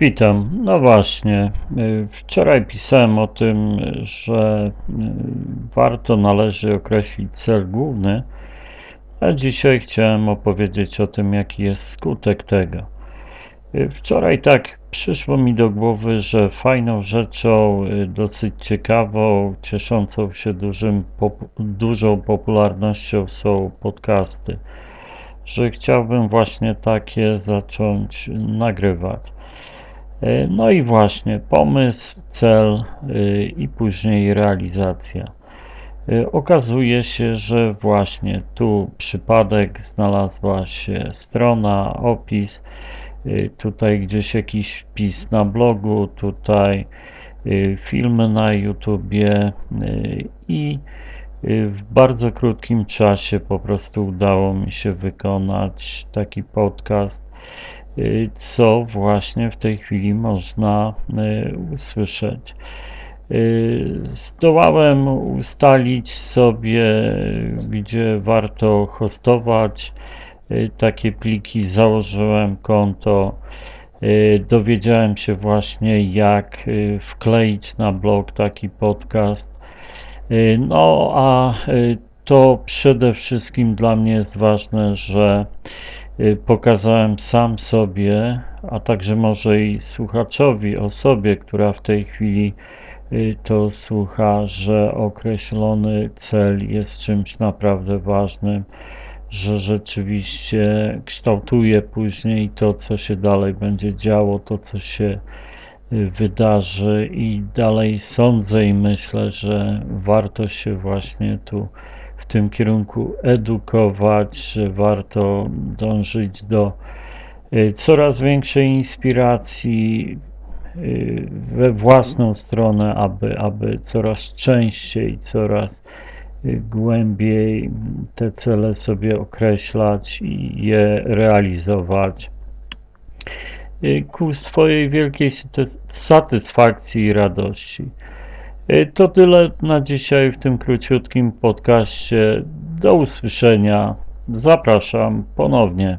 Witam. No właśnie, y, wczoraj pisałem o tym, że y, warto, należy określić cel główny, a dzisiaj chciałem opowiedzieć o tym, jaki jest skutek tego. Y, Wczoraj tak przyszło mi do głowy, że fajną rzeczą, dosyć ciekawą, cieszącą się dużym, pop- dużą popularnością są podcasty, że chciałbym właśnie takie zacząć nagrywać. E, No i właśnie pomysł, cel y, i później realizacja. Y, Okazuje się, że właśnie tu przypadek znalazła się strona, opis, tutaj gdzieś jakiś wpis na blogu, tutaj filmy na YouTubie i w bardzo krótkim czasie po prostu udało mi się wykonać taki podcast co właśnie w tej chwili można y, usłyszeć. Y, Zdołałem ustalić sobie, gdzie warto hostować y, takie pliki. Założyłem konto. Y, Dowiedziałem się właśnie, jak y, wkleić na blog taki podcast. Y, No a y, to przede wszystkim dla mnie jest ważne, że y, pokazałem sam sobie, a także może i słuchaczowi, osobie, która w tej chwili y, to słucha, że określony cel jest czymś naprawdę ważnym, że rzeczywiście kształtuje później to, co się dalej będzie działo, to, co się y, wydarzy. I dalej sądzę i myślę, że warto się właśnie tu w tym kierunku edukować, warto dążyć do y, coraz większej inspiracji y, we własną stronę, aby, aby coraz częściej, coraz y, głębiej te cele sobie określać i je realizować ku swojej wielkiej satysfakcji i radości. Y, To tyle na dzisiaj w tym króciutkim podcaście. Do usłyszenia. Zapraszam ponownie.